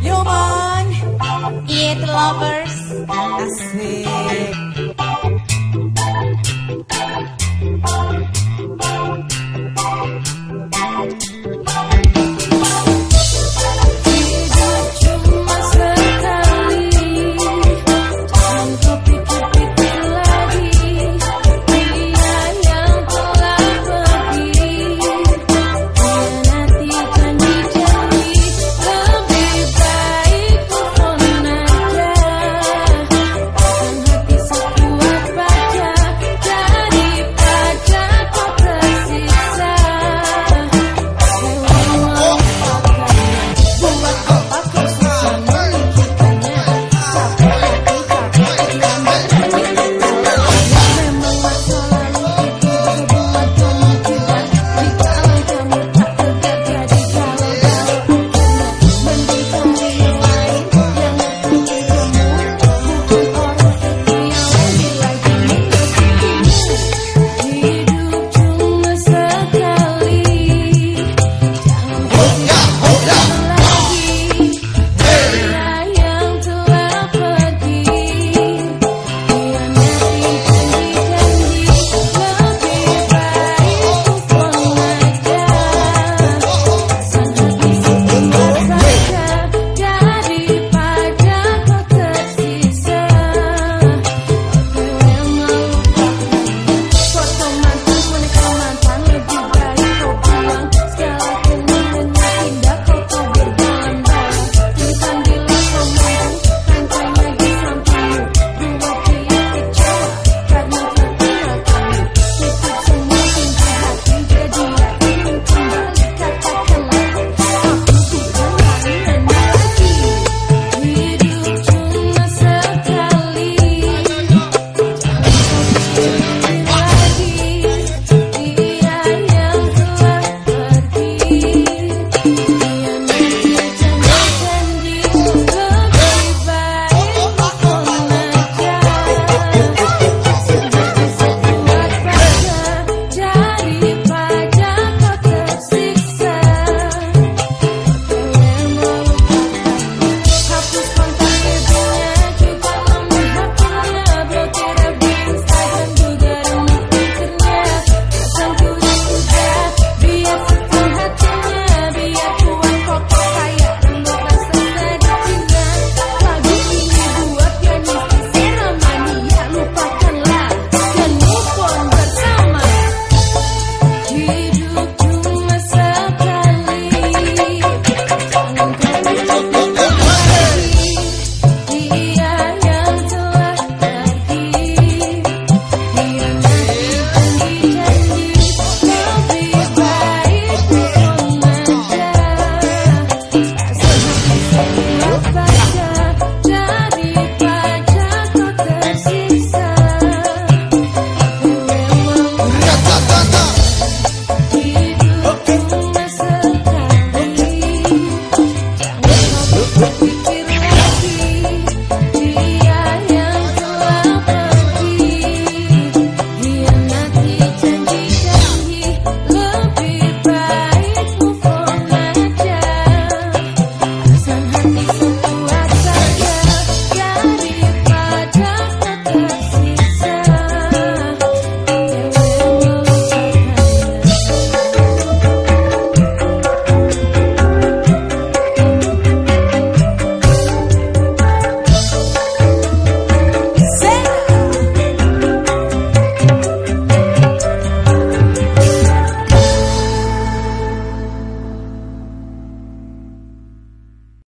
Human, eat lovers, you